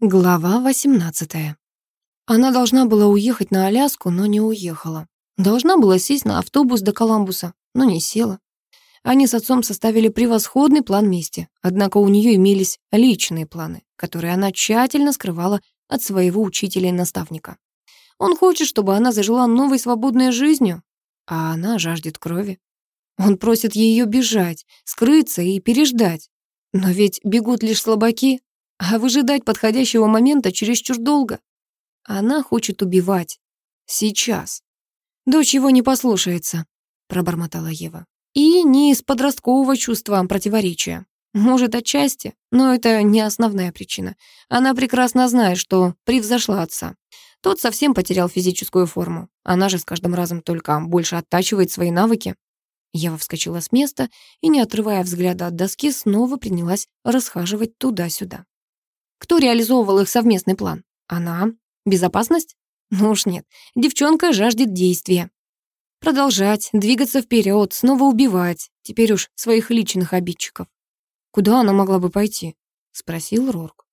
Глава 18. Она должна была уехать на Аляску, но не уехала. Должна была сесть на автобус до Коламбуса, но не села. Они с отцом составили превосходный план мести, однако у нее имелись личные планы, которые она тщательно скрывала от своего учителя и наставника. Он хочет, чтобы она зажила новой свободной жизнью, а она жаждет крови. Он просит ее бежать, скрыться и переждать. Но ведь бегут лишь слабаки, а выжидать подходящего момента чересчур долго. Она хочет убивать. Сейчас. Дочь его не послушается, пробормотала Ева. И не из подросткового чувства противоречия. Может, отчасти, но это не основная причина. Она прекрасно знает, что превзошла отца. Тот совсем потерял физическую форму. Она же с каждым разом только больше оттачивает свои навыки. Ева вскочила с места и, не отрывая взгляда от доски, снова принялась расхаживать туда-сюда. Кто реализовывал их совместный план? Она? Безопасность? Ну уж нет. Девчонка жаждет действия. Продолжать, двигаться вперед, снова убивать. Теперь уж своих личных обидчиков. Куда она могла бы пойти? Спросил Рорк.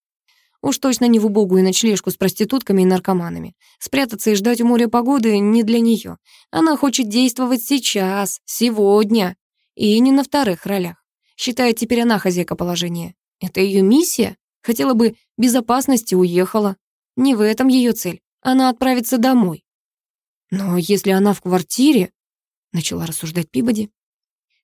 Уж точно не в убогую ночлежку с проститутками и наркоманами. Спрятаться и ждать у моря погоды не для нее. Она хочет действовать сейчас, сегодня. И не на вторых ролях. Считает теперь она хозяйка положения. Это ее миссия? Хотела бы безопасности, уехала. Не в этом ее цель. Она отправится домой. Но если она в квартире, начала рассуждать Пибоди.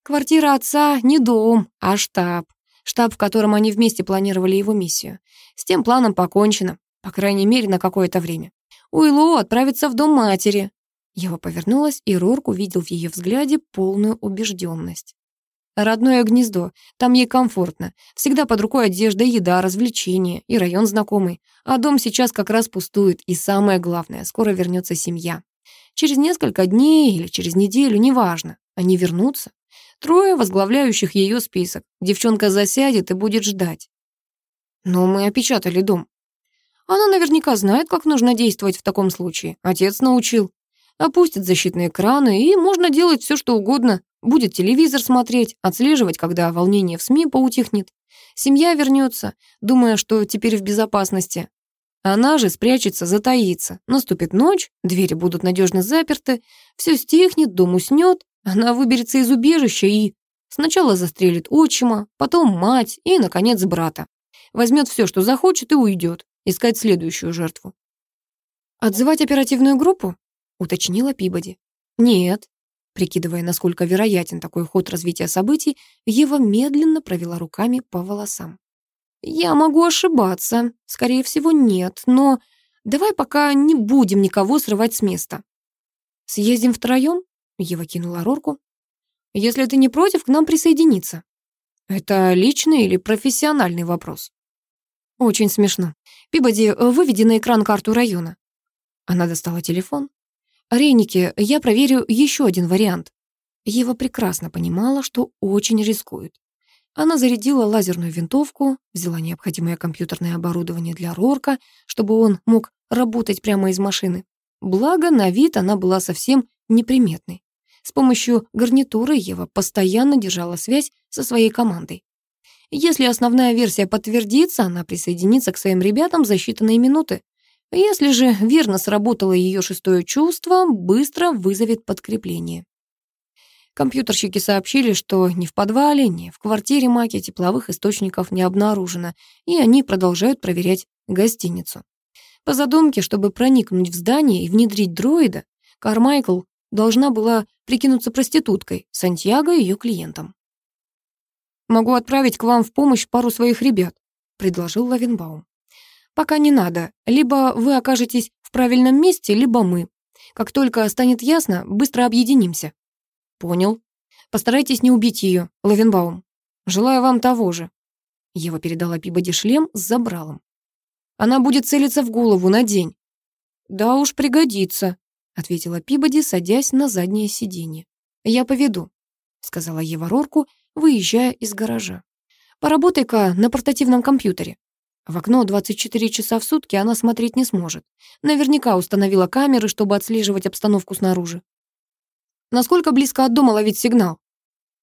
Квартира отца не дом, а штаб. Штаб, в котором они вместе планировали его миссию. С тем планом покончено, по крайней мере, на какое-то время. Уиллоу отправится в дом матери. Ева повернулась, и Рорк увидел в ее взгляде полную убежденность. Родное гнездо. Там ей комфортно. Всегда под рукой одежда, еда, развлечения. И район знакомый. А дом сейчас как раз пустует. И самое главное, скоро вернется семья. Через несколько дней или через неделю, неважно. Они вернутся. Трое возглавляющих ее список. Девчонка засядет и будет ждать. Но мы опечатали дом. Она наверняка знает, как нужно действовать в таком случае. Отец научил. Опустит защитные экраны, и можно делать все, что угодно. Будет телевизор смотреть, отслеживать, когда волнение в СМИ поутихнет. Семья вернется, думая, что теперь в безопасности. Она же спрячется, затаится. Наступит ночь, двери будут надежно заперты, все стихнет, дом уснет, она выберется из убежища и сначала застрелит отчима, потом мать и, наконец, брата. Возьмет все, что захочет, и уйдет, искать следующую жертву. Отзывать оперативную группу? Уточнила Пибоди. «Нет». Прикидывая, насколько вероятен такой ход развития событий, Ева медленно провела руками по волосам. «Я могу ошибаться. Скорее всего, нет. Но давай пока не будем никого срывать с места». «Съездим втроем?» Ева кинула Рорку. «Если ты не против, к нам присоединиться». «Это личный или профессиональный вопрос?» «Очень смешно. Пибоди, выведи на экран карту района». Она достала телефон. Рейники, я проверю еще один вариант. Ева прекрасно понимала, что очень рискует. Она зарядила лазерную винтовку, взяла необходимое компьютерное оборудование для Рорка, чтобы он мог работать прямо из машины. Благо, на вид она была совсем неприметной. С помощью гарнитуры Ева постоянно держала связь со своей командой. Если основная версия подтвердится, она присоединится к своим ребятам за считанные минуты. Если же верно сработало ее шестое чувство, быстро вызовет подкрепление. Компьютерщики сообщили, что ни в подвале, ни в квартире Маки тепловых источников не обнаружено, и они продолжают проверять гостиницу. По задумке, чтобы проникнуть в здание и внедрить дроида, Кармайкл должна была прикинуться проституткой, Сантьяго ее клиентом. «Могу отправить к вам в помощь пару своих ребят», — предложил Лавенбаум. Пока не надо. Либо вы окажетесь в правильном месте, либо мы. Как только станет ясно, быстро объединимся. Понял. Постарайтесь не убить ее, Лавенбаум. Желаю вам того же. Ева передала Пибоди шлем с забралом. Она будет целиться в голову на день. Да уж пригодится, ответила Пибоди, садясь на заднее сиденье. Я поведу, сказала Ева Рорку, выезжая из гаража. Поработай-ка на портативном компьютере. В окно 24 часа в сутки она смотреть не сможет. Наверняка установила камеры, чтобы отслеживать обстановку снаружи. Насколько близко от дома ловить сигнал?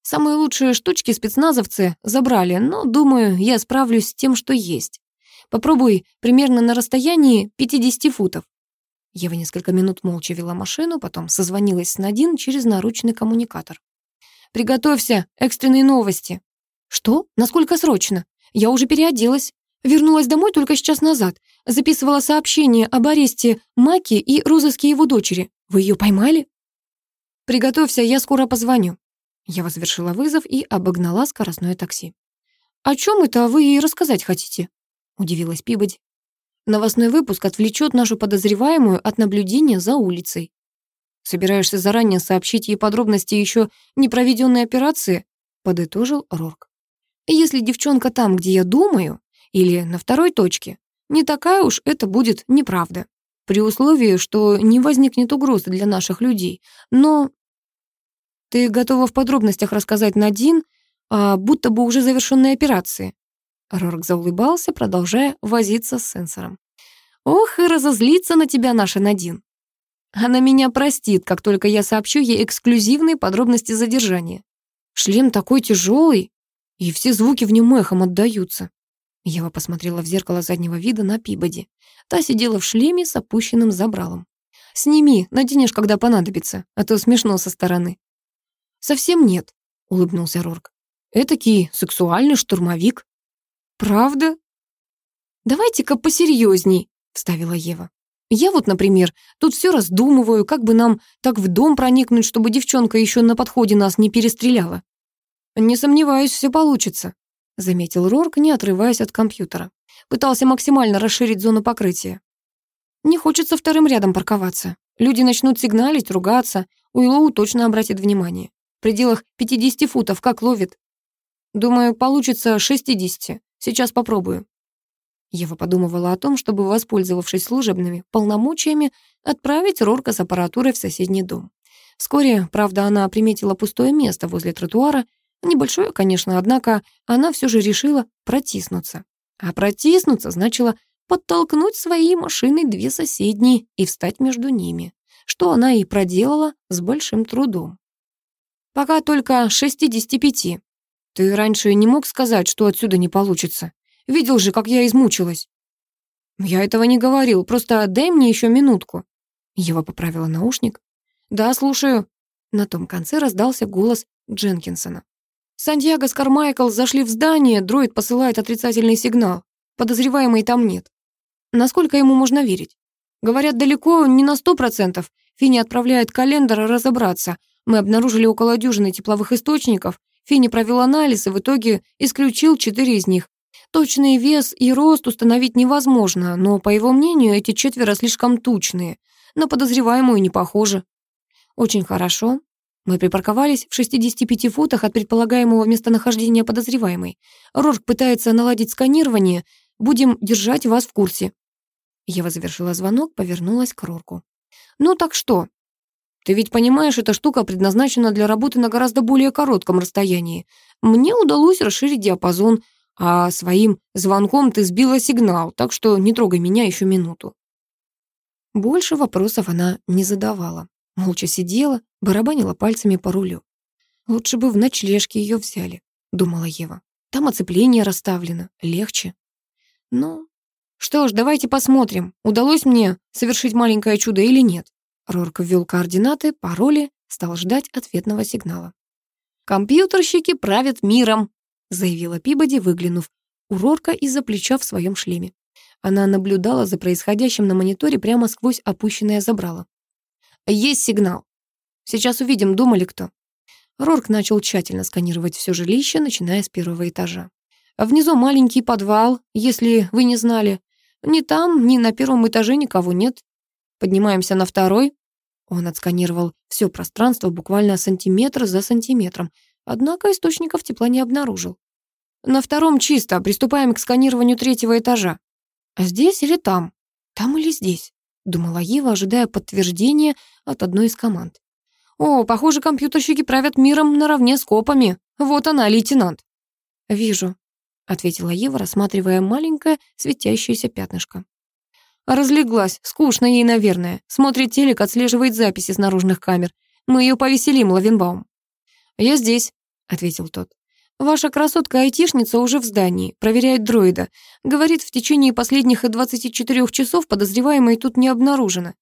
Самые лучшие штучки спецназовцы забрали, но, думаю, я справлюсь с тем, что есть. Попробуй примерно на расстоянии 50 футов. Ева несколько минут молча вела машину, потом созвонилась с Надин через наручный коммуникатор. «Приготовься, экстренные новости». «Что? Насколько срочно? Я уже переоделась. Вернулась домой только сейчас назад. Записывала сообщение об аресте Маки и розыске его дочери. Вы ее поймали?» «Приготовься, я скоро позвоню». Я возвышила вызов и обогнала скоростное такси. «О чем это вы ей рассказать хотите?» — удивилась Пибоди. «Новостной выпуск отвлечет нашу подозреваемую от наблюдения за улицей. Собираешься заранее сообщить ей подробности еще не проведенной операции?» — подытожил Рорк. «Если девчонка там, где я думаю, или на второй точке, не такая уж это будет неправда, при условии, что не возникнет угрозы для наших людей. Но ты готова в подробностях рассказать Надин, а, будто бы уже завершенной операции?» Рорк заулыбался, продолжая возиться с сенсором. «Ох, и разозлится на тебя наша Надин. Она меня простит, как только я сообщу ей эксклюзивные подробности задержания. Шлем такой тяжелый, и все звуки в нем эхом отдаются». Ева посмотрела в зеркало заднего вида на Пибоди. Та сидела в шлеме с опущенным забралом. «Сними, наденешь, когда понадобится, а то смешно со стороны». «Совсем нет», — улыбнулся Рорк. «Этакий сексуальный штурмовик». «Правда?» «Давайте-ка посерьезней», — вставила Ева. «Я вот, например, тут все раздумываю, как бы нам так в дом проникнуть, чтобы девчонка еще на подходе нас не перестреляла». «Не сомневаюсь, все получится», — заметил Рорк, не отрываясь от компьютера. Пытался максимально расширить зону покрытия. «Не хочется вторым рядом парковаться. Люди начнут сигналить, ругаться. Уиллоу точно обратит внимание в пределах 50 футов, как ловит. Думаю, получится 60. Сейчас попробую. Ева подумывала о том, чтобы, воспользовавшись служебными полномочиями, отправить Рорка с аппаратурой в соседний дом. Вскоре, правда, она приметила пустое место возле тротуара, небольшое, конечно, однако она все же решила протиснуться. А протиснуться значило подтолкнуть своей машиной две соседние и встать между ними, что она и проделала с большим трудом. Пока только 65. Ты раньше не мог сказать, что отсюда не получится. Видел же, как я измучилась. Я этого не говорил, просто дай мне еще минутку. Ева поправила наушник. Да, слушаю. На том конце раздался голос Дженкинсона. Сантьяго с Кармайкл зашли в здание, дроид посылает отрицательный сигнал. Подозреваемой там нет. Насколько ему можно верить? Говорят, далеко не на сто процентов. Финни отправляет календар разобраться, мы обнаружили около дюжины тепловых источников. Финни провел анализ и в итоге исключил четыре из них. Точный вес и рост установить невозможно, но, по его мнению, эти четверо слишком тучные. На подозреваемую не похожи. Очень хорошо. Мы припарковались в 65 футах от предполагаемого местонахождения подозреваемой. Рорк пытается наладить сканирование. Будем держать вас в курсе. Ева завершила звонок, повернулась к Рорку. «Ну так что, ты ведь понимаешь, эта штука предназначена для работы на гораздо более коротком расстоянии. Мне удалось расширить диапазон, а своим звонком ты сбила сигнал, так что не трогай меня еще минуту». Больше вопросов она не задавала. Молча сидела, барабанила пальцами по рулю. «Лучше бы в ночлежке ее взяли», — думала Ева. «Там оцепление расставлено, легче». «Ну, что ж, давайте посмотрим, удалось мне совершить маленькое чудо или нет». Рорк ввел координаты, пароли, стал ждать ответного сигнала. «Компьютерщики правят миром», — заявила Пибоди, выглянув у Рорка из-за плеча в своем шлеме. Она наблюдала за происходящим на мониторе прямо сквозь опущенное забрало. «Есть сигнал. Сейчас увидим, думали кто». Рорк начал тщательно сканировать все жилище, начиная с первого этажа. Внизу маленький подвал, если вы не знали. Ни там, ни на первом этаже никого нет. Поднимаемся на второй. Он отсканировал все пространство буквально сантиметр за сантиметром, однако источников тепла не обнаружил. На втором чисто, приступаем к сканированию третьего этажа. А здесь или там? Там или здесь? Думала Ева, ожидая подтверждения от одной из команд. О, похоже, компьютерщики правят миром наравне с копами. Вот она, лейтенант. Вижу, ответила Ева, рассматривая маленькое светящееся пятнышко. Разлеглась, скучно ей, наверное. Смотрит телек, отслеживает записи с наружных камер. Мы ее повеселим, Лавинбаум. «Я здесь», — ответил тот. Ваша красотка-айтишница уже в здании, проверяет дроида. Говорит, в течение последних 24 часов подозреваемой тут не обнаружено.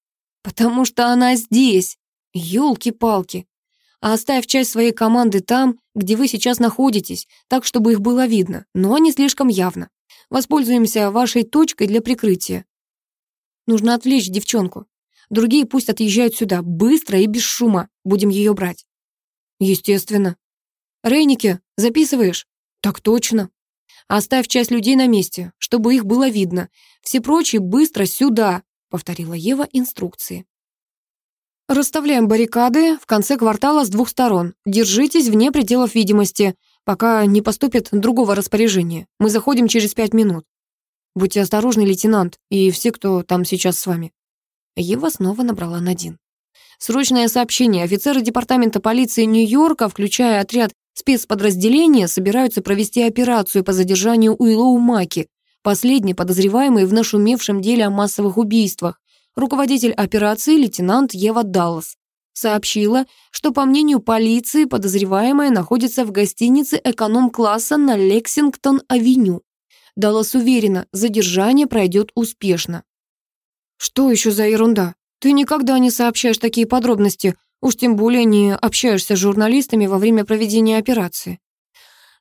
Потому что она здесь. Ёлки-палки. А оставь часть своей команды там, где вы сейчас находитесь, так, чтобы их было видно, но не слишком явно. Воспользуемся вашей точкой для прикрытия. Нужно отвлечь девчонку. Другие пусть отъезжают сюда, быстро и без шума. Будем ее брать. Естественно. Рейники, записываешь? Так точно. Оставь часть людей на месте, чтобы их было видно. Все прочие быстро сюда, повторила Ева инструкции. Расставляем баррикады в конце квартала с двух сторон. Держитесь вне пределов видимости, пока не поступит другого распоряжения. Мы заходим через пять минут. Будьте осторожны, лейтенант, и все, кто там сейчас с вами. Ева снова набрала на Дин. Срочное сообщение. Офицеры департамента полиции Нью-Йорка, включая отряд спецподразделения, собираются провести операцию по задержанию Уиллоу Маки, последний подозреваемый в нашумевшем деле о массовых убийствах. Руководитель операции лейтенант Ева Даллас сообщила, что, по мнению полиции, подозреваемая находится в гостинице эконом-класса на Лексингтон-авеню. Даллас уверена, задержание пройдет успешно. «Что еще за ерунда? Ты никогда не сообщаешь такие подробности, уж тем более не общаешься с журналистами во время проведения операции».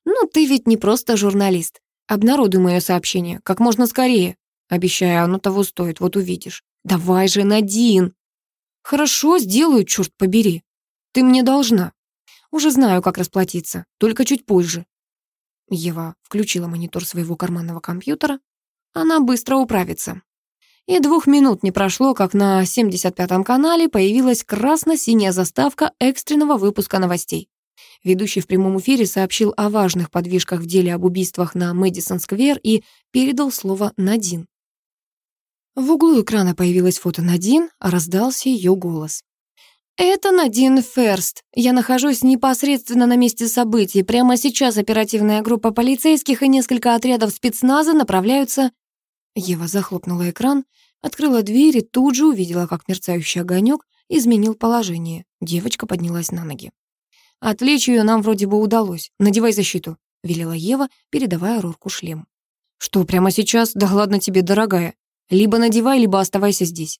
«Ну, ты ведь не просто журналист. Обнародуй мое сообщение как можно скорее. Обещаю, оно того стоит, вот увидишь. Давай же, Надин!» «Хорошо, сделаю, черт побери. Ты мне должна. Уже знаю, как расплатиться, только чуть позже». Ева включила монитор своего карманного компьютера. Она быстро управится. И двух минут не прошло, как на 75-м канале появилась красно-синяя заставка экстренного выпуска новостей. Ведущий в прямом эфире сообщил о важных подвижках в деле об убийствах на Мэдисон-сквер и передал слово Надин. В углу экрана появилось фото Надин, а раздался ее голос. «Это Надин Ферст. Я нахожусь непосредственно на месте событий. Прямо сейчас оперативная группа полицейских и несколько отрядов спецназа направляются Ева захлопнула экран, открыла дверь и тут же увидела, как мерцающий огонек изменил положение. Девочка поднялась на ноги. «Отвлечь ее нам вроде бы удалось. Надевай защиту», — велела Ева, передавая Рорку шлем. «Что, прямо сейчас? Да ладно тебе, дорогая. Либо надевай, либо оставайся здесь».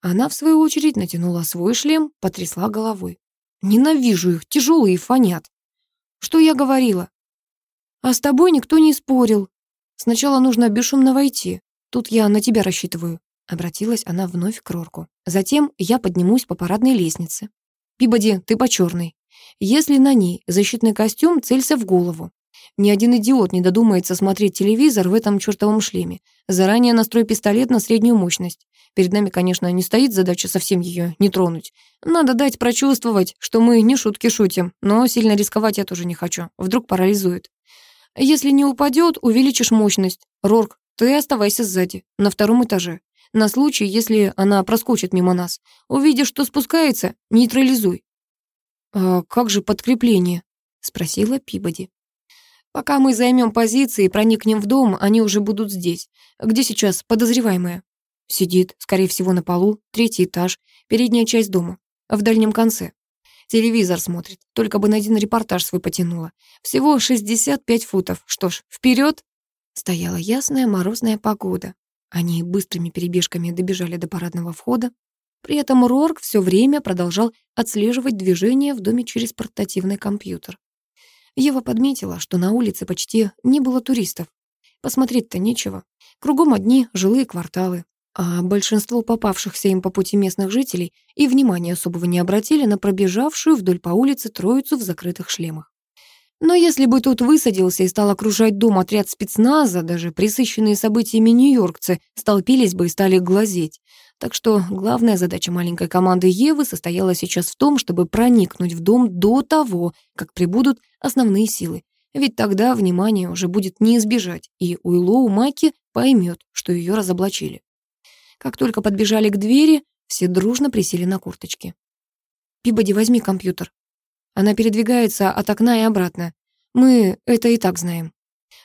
Она, в свою очередь, натянула свой шлем, потрясла головой. «Ненавижу их, тяжелые фонят». «Что я говорила?» «А с тобой никто не спорил», Сначала нужно бесшумно войти. Тут я на тебя рассчитываю», — обратилась она вновь к Рорку. «Затем я поднимусь по парадной лестнице. Пибоди, ты по черной. Если на ней защитный костюм, целься в голову. Ни один идиот не додумается смотреть телевизор в этом чертовом шлеме. Заранее настрой пистолет на среднюю мощность. Перед нами, конечно, не стоит задача совсем ее не тронуть. Надо дать прочувствовать, что мы не шутки шутим, но сильно рисковать я тоже не хочу. Вдруг парализует. Если не упадет, увеличишь мощность. Рорк, ты оставайся сзади, на втором этаже. На случай, если она проскочит мимо нас. Увидишь, что спускается, нейтрализуй. «А как же подкрепление?» — спросила Пибоди. «Пока мы займем позиции и проникнем в дом, они уже будут здесь. Где сейчас подозреваемая?» «Сидит, скорее всего, на полу, третий этаж, передняя часть дома, в дальнем конце. Телевизор смотрит. Только бы на один репортаж свой потянула. Всего 65 футов. Что ж, вперед! Стояла ясная морозная погода. Они быстрыми перебежками добежали до парадного входа. При этом Рорк все время продолжал отслеживать движение в доме через портативный компьютер. Ева подметила, что на улице почти не было туристов. Посмотреть-то нечего. Кругом одни жилые кварталы а большинство попавшихся им по пути местных жителей и внимания особого не обратили на пробежавшую вдоль по улице троицу в закрытых шлемах. Но если бы тут высадился и стал окружать дом отряд спецназа, даже присыщенные событиями нью-йоркцы столпились бы и стали глазеть. Так что главная задача маленькой команды Евы состояла сейчас в том, чтобы проникнуть в дом до того, как прибудут основные силы. Ведь тогда внимание уже будет не избежать, и Уиллоу Маки поймет, что ее разоблачили. Как только подбежали к двери, все дружно присели на курточки. «Пибоди, возьми компьютер. Она передвигается от окна и обратно. Мы это и так знаем.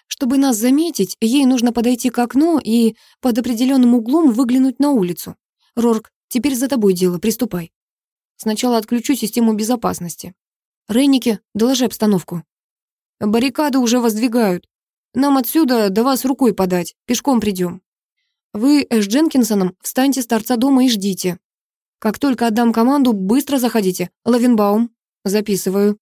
Чтобы нас заметить, ей нужно подойти к окну и под определенным углом выглянуть на улицу. Рорк, теперь за тобой дело, приступай. Сначала отключу систему безопасности. Рейники, доложи обстановку. Баррикады уже воздвигают. Нам отсюда до вас рукой подать, пешком придем. Вы с Дженкинсоном встаньте с торца дома и ждите. Как только отдам команду, быстро заходите. Лавенбаум. Записываю.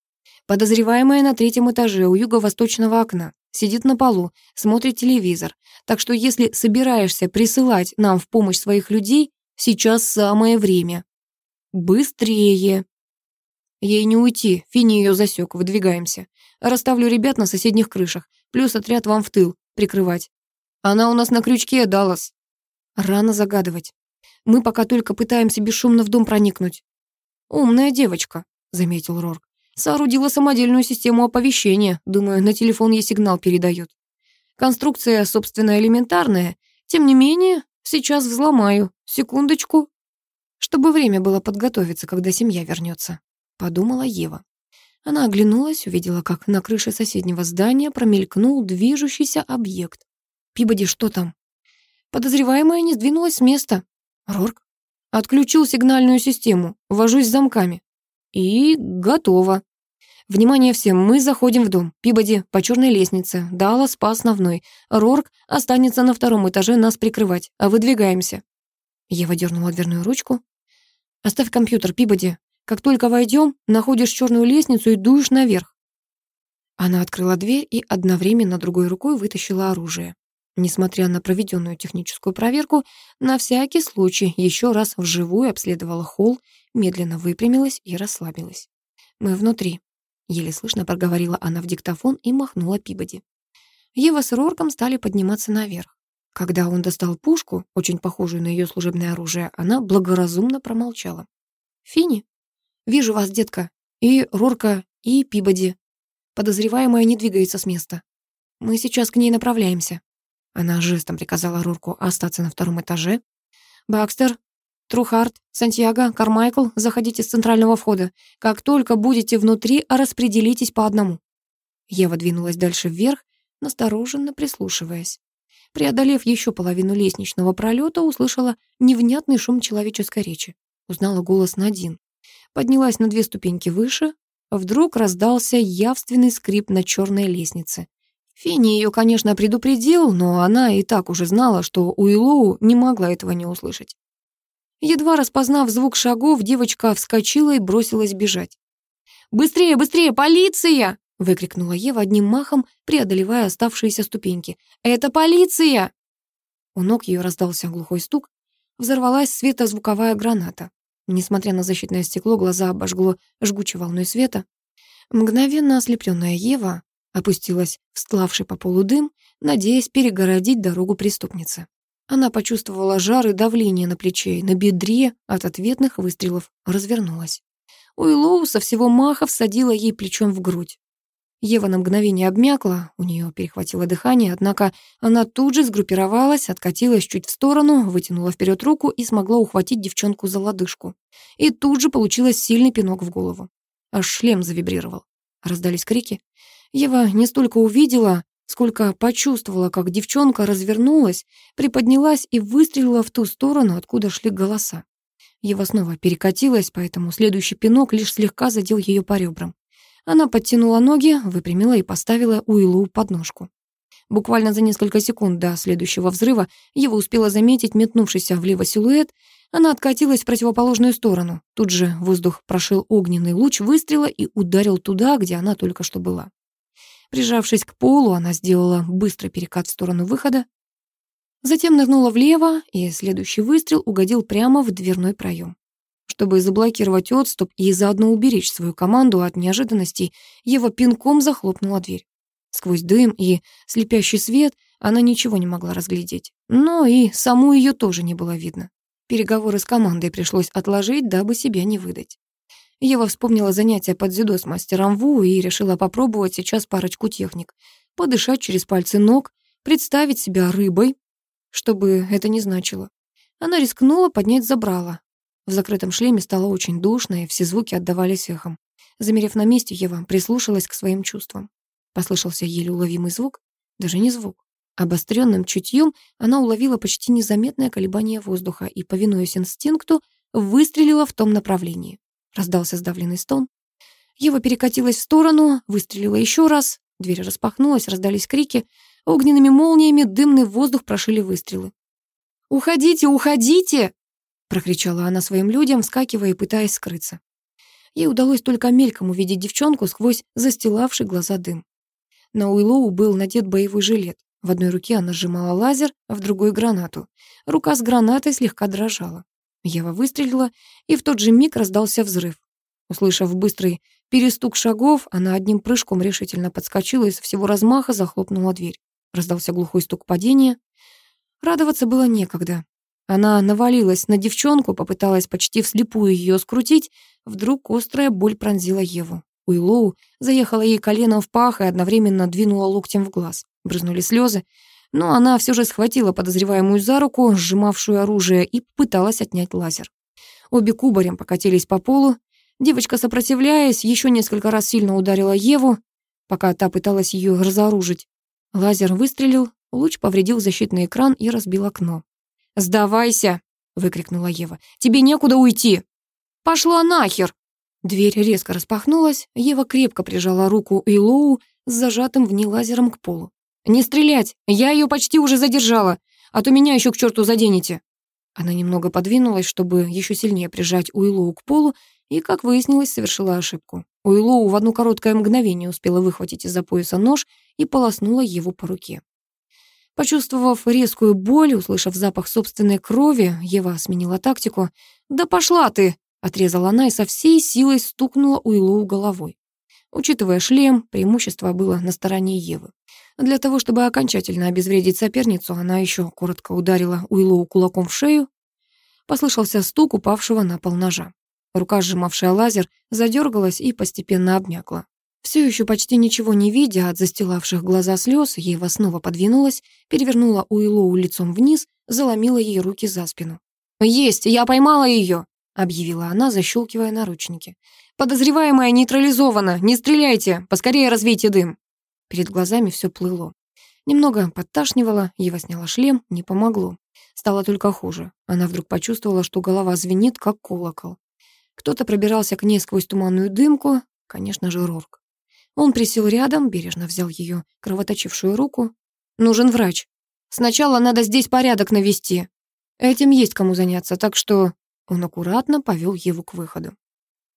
Подозреваемая на третьем этаже у юго-восточного окна. Сидит на полу, смотрит телевизор. Так что если собираешься присылать нам в помощь своих людей, сейчас самое время. Быстрее. Ей не уйти, Фини ее засек, выдвигаемся. Расставлю ребят на соседних крышах, плюс отряд вам в тыл прикрывать. Она у нас на крючке, Даллас. Рано загадывать. Мы пока только пытаемся бесшумно в дом проникнуть. Умная девочка, заметил Рорк. Соорудила самодельную систему оповещения. Думаю, на телефон ей сигнал передает. Конструкция, собственно, элементарная. Тем не менее, сейчас взломаю. Секундочку. Чтобы время было подготовиться, когда семья вернется, подумала Ева. Она оглянулась, увидела, как на крыше соседнего здания промелькнул движущийся объект. «Пибоди, что там?» Подозреваемая не сдвинулась с места. «Рорк?» «Отключил сигнальную систему, вожусь с замками». «И готово». «Внимание всем, мы заходим в дом. Пибоди по черной лестнице, Даллас по основной. Рорк останется на втором этаже нас прикрывать, а выдвигаемся». Ева дернула дверную ручку. «Оставь компьютер, Пибоди. Как только войдем, находишь черную лестницу и дуешь наверх. Она открыла дверь и одновременно другой рукой вытащила оружие. Несмотря на проведенную техническую проверку, на всякий случай еще раз вживую обследовала холл, медленно выпрямилась и расслабилась. «Мы внутри», — еле слышно проговорила она в диктофон и махнула Пибоди. Ева с Рорком стали подниматься наверх. Когда он достал пушку, очень похожую на ее служебное оружие, она благоразумно промолчала. «Фини?» «Вижу вас, детка. И Рорка, и Пибоди. Подозреваемая не двигается с места. Мы сейчас к ней направляемся». Она жестом приказала Рорку остаться на втором этаже. «Бакстер, Трухард, Сантьяго, Кармайкл, заходите с центрального входа. Как только будете внутри, распределитесь по одному». Ева двинулась дальше вверх, настороженно прислушиваясь. Преодолев еще половину лестничного пролета, услышала невнятный шум человеческой речи. Узнала голос Надин поднялась на две ступеньки выше, вдруг раздался явственный скрип на черной лестнице. Финни ее, конечно, предупредил, но она и так уже знала, что Уиллоу не могла этого не услышать. Едва распознав звук шагов, девочка вскочила и бросилась бежать. «Быстрее, быстрее, полиция!» — выкрикнула Ева одним махом, преодолевая оставшиеся ступеньки. «Это полиция!» У ног ее раздался глухой стук. Взорвалась светозвуковая граната. Несмотря на защитное стекло, глаза обожгло жгучей волной света. Мгновенно ослепленная Ева опустилась в по полу дым, надеясь перегородить дорогу преступницы. Она почувствовала жар и давление на плече и на бедре от ответных выстрелов развернулась. Уиллоу со всего маха всадила ей плечом в грудь. Ева на мгновение обмякла, у нее перехватило дыхание, однако она тут же сгруппировалась, откатилась чуть в сторону, вытянула вперед руку и смогла ухватить девчонку за лодыжку. И тут же получилось сильный пинок в голову. Аж шлем завибрировал. Раздались крики. Ева не столько увидела, сколько почувствовала, как девчонка развернулась, приподнялась и выстрелила в ту сторону, откуда шли голоса. Ева снова перекатилась, поэтому следующий пинок лишь слегка задел ее по ребрам. Она подтянула ноги, выпрямила и поставила Уиллу под ножку. Буквально за несколько секунд до следующего взрыва его успела заметить метнувшийся влево силуэт. Она откатилась в противоположную сторону. Тут же воздух прошил огненный луч выстрела и ударил туда, где она только что была. Прижавшись к полу, она сделала быстрый перекат в сторону выхода. Затем нырнула влево, и следующий выстрел угодил прямо в дверной проем. Чтобы заблокировать отступ и заодно уберечь свою команду от неожиданностей, Ева пинком захлопнула дверь. Сквозь дым и слепящий свет она ничего не могла разглядеть. Но и саму ее тоже не было видно. Переговоры с командой пришлось отложить, дабы себя не выдать. Ева вспомнила занятия под дзюдо с мастером Ву и решила попробовать сейчас парочку техник. Подышать через пальцы ног, представить себя рыбой, чтобы это не значило. Она рискнула поднять забрала, в закрытом шлеме стало очень душно, и все звуки отдавались эхом. Замерев на месте, Ева прислушалась к своим чувствам. Послышался еле уловимый звук, даже не звук. Обостренным чутьем она уловила почти незаметное колебание воздуха и, повинуясь инстинкту, выстрелила в том направлении. Раздался сдавленный стон. Ева перекатилась в сторону, выстрелила еще раз. Дверь распахнулась, раздались крики. Огненными молниями дымный воздух прошили выстрелы. «Уходите, уходите!» — прокричала она своим людям, вскакивая и пытаясь скрыться. Ей удалось только мельком увидеть девчонку сквозь застилавший глаза дым. На Уиллоу был надет боевой жилет. В одной руке она сжимала лазер, а в другой — гранату. Рука с гранатой слегка дрожала. Ева выстрелила, и в тот же миг раздался взрыв. Услышав быстрый перестук шагов, она одним прыжком решительно подскочила и со всего размаха захлопнула дверь. Раздался глухой стук падения. Радоваться было некогда. Она навалилась на девчонку, попыталась почти вслепую ее скрутить. Вдруг острая боль пронзила Еву. Уиллоу заехала ей коленом в пах и одновременно двинула локтем в глаз. Брызнули слезы, но она все же схватила подозреваемую за руку, сжимавшую оружие, и пыталась отнять лазер. Обе кубарем покатились по полу. Девочка, сопротивляясь, еще несколько раз сильно ударила Еву, пока та пыталась ее разоружить. Лазер выстрелил, луч повредил защитный экран и разбил окно. «Сдавайся!» — выкрикнула Ева. «Тебе некуда уйти!» «Пошла нахер!» Дверь резко распахнулась, Ева крепко прижала руку Эйлоу с зажатым в ней лазером к полу. «Не стрелять! Я ее почти уже задержала, а то меня еще к черту заденете!» Она немного подвинулась, чтобы еще сильнее прижать Уиллоу к полу, и, как выяснилось, совершила ошибку. Уиллоу в одно короткое мгновение успела выхватить из-за пояса нож и полоснула его по руке. Почувствовав резкую боль, услышав запах собственной крови, Ева сменила тактику. «Да пошла ты!» — отрезала она и со всей силой стукнула Уиллоу головой. Учитывая шлем, преимущество было на стороне Евы. Для того, чтобы окончательно обезвредить соперницу, она еще коротко ударила Уиллоу кулаком в шею. Послышался стук упавшего на пол ножа. Рука, сжимавшая лазер, задергалась и постепенно обмякла. Все еще почти ничего не видя от застилавших глаза слез, Ева снова подвинулась, перевернула Уиллоу лицом вниз, заломила ей руки за спину. «Есть, я поймала ее!» — объявила она, защелкивая наручники. «Подозреваемая нейтрализована! Не стреляйте! Поскорее развейте дым!» Перед глазами все плыло. Немного подташнивало, Ева сняла шлем, не помогло. Стало только хуже. Она вдруг почувствовала, что голова звенит, как колокол. Кто-то пробирался к ней сквозь туманную дымку, конечно же, Рорк. Он присел рядом, бережно взял ее кровоточившую руку. «Нужен врач. Сначала надо здесь порядок навести. Этим есть кому заняться, так что...» Он аккуратно повел Еву к выходу.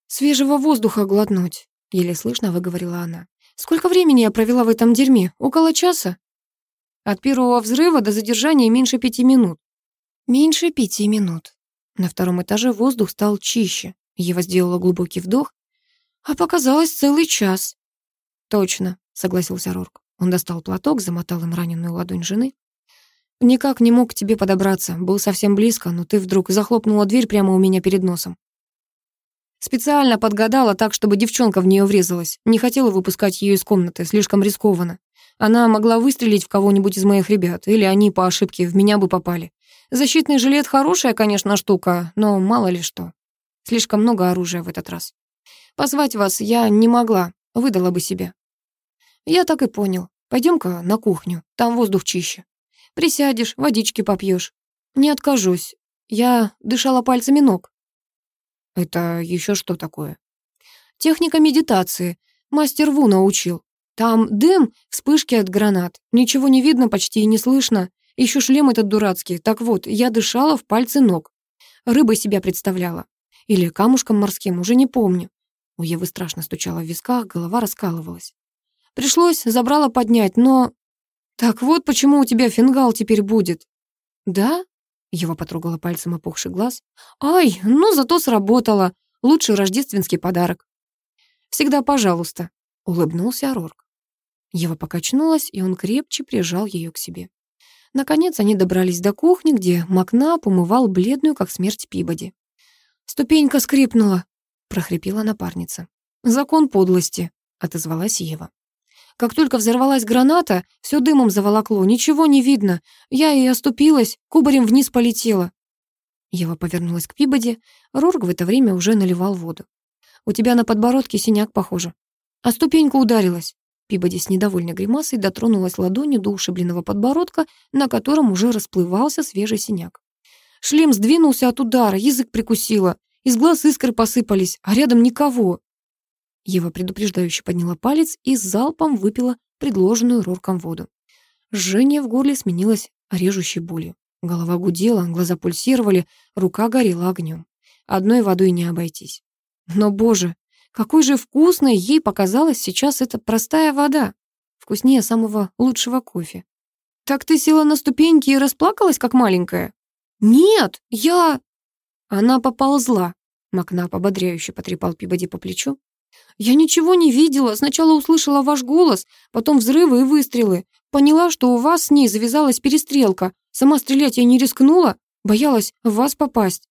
«Свежего воздуха глотнуть», — еле слышно выговорила она. Сколько времени я провела в этом дерьме? Около часа? От первого взрыва до задержания меньше пяти минут. Меньше пяти минут. На втором этаже воздух стал чище. Ева сделала глубокий вдох. А показалось целый час. Точно, согласился Рорк. Он достал платок, замотал им раненую ладонь жены. Никак не мог к тебе подобраться. Был совсем близко, но ты вдруг захлопнула дверь прямо у меня перед носом. Специально подгадала так, чтобы девчонка в нее врезалась. Не хотела выпускать ее из комнаты, слишком рискованно. Она могла выстрелить в кого-нибудь из моих ребят, или они по ошибке в меня бы попали. Защитный жилет хорошая, конечно, штука, но мало ли что. Слишком много оружия в этот раз. Позвать вас я не могла, выдала бы себя. Я так и понял. Пойдем-ка на кухню, там воздух чище. Присядешь, водички попьешь. Не откажусь. Я дышала пальцами ног. Это еще что такое? Техника медитации. Мастер Ву научил. Там дым, вспышки от гранат. Ничего не видно, почти и не слышно. Еще шлем этот дурацкий. Так вот, я дышала в пальцы ног. Рыбой себя представляла. Или камушком морским, уже не помню. У Евы страшно стучало в висках, голова раскалывалась. Пришлось, забрала поднять, но... Так вот, почему у тебя фингал теперь будет. Да? Ева потрогала пальцем опухший глаз. «Ай, ну зато сработало. Лучший рождественский подарок». «Всегда пожалуйста», — улыбнулся Рорк. Ева покачнулась, и он крепче прижал ее к себе. Наконец они добрались до кухни, где Макнап умывал бледную, как смерть Пибоди. «Ступенька скрипнула», — прохрипела напарница. «Закон подлости», — отозвалась Ева. Как только взорвалась граната, все дымом заволокло, ничего не видно. Я и оступилась, кубарем вниз полетела. Ева повернулась к Пибоди. Рорг в это время уже наливал воду. «У тебя на подбородке синяк, похоже». А ступенька ударилась. Пибоди с недовольной гримасой дотронулась ладонью до ушибленного подбородка, на котором уже расплывался свежий синяк. Шлем сдвинулся от удара, язык прикусила. Из глаз искры посыпались, а рядом никого. Ева предупреждающе подняла палец и залпом выпила предложенную Рорком воду. Жжение в горле сменилось режущей болью. Голова гудела, глаза пульсировали, рука горела огнем. Одной водой не обойтись. Но, боже, какой же вкусной ей показалась сейчас эта простая вода. Вкуснее самого лучшего кофе. «Так ты села на ступеньки и расплакалась, как маленькая?» «Нет, я...» Она поползла. Макнап ободряюще потрепал Пибоди по плечу. «Я ничего не видела. Сначала услышала ваш голос, потом взрывы и выстрелы. Поняла, что у вас с ней завязалась перестрелка. Сама стрелять я не рискнула, боялась в вас попасть.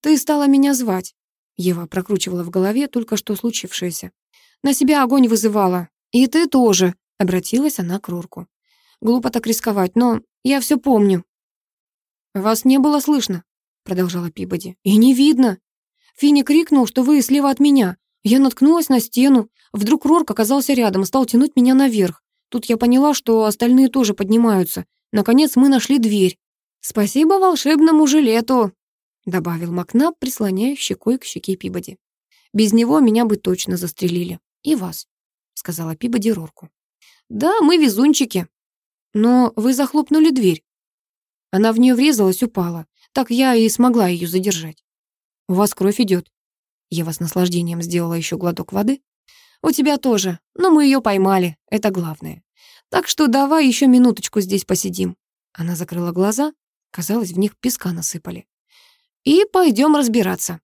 Ты стала меня звать». Ева прокручивала в голове только что случившееся. «На себя огонь вызывала. И ты тоже», — обратилась она к Рурку. «Глупо так рисковать, но я все помню». «Вас не было слышно», — продолжала Пибоди. «И не видно. Финни крикнул, что вы слева от меня. Я наткнулась на стену. Вдруг Рорк оказался рядом, стал тянуть меня наверх. Тут я поняла, что остальные тоже поднимаются. Наконец мы нашли дверь. «Спасибо волшебному жилету», — добавил Макнаб, прислоняя щекой к щеке Пибоди. «Без него меня бы точно застрелили. И вас», — сказала Пибоди Рорку. «Да, мы везунчики. Но вы захлопнули дверь. Она в нее врезалась, упала. Так я и смогла ее задержать. У вас кровь идет. Ева с наслаждением сделала еще глоток воды. У тебя тоже, но мы ее поймали, это главное. Так что давай еще минуточку здесь посидим. Она закрыла глаза, казалось, в них песка насыпали. И пойдем разбираться.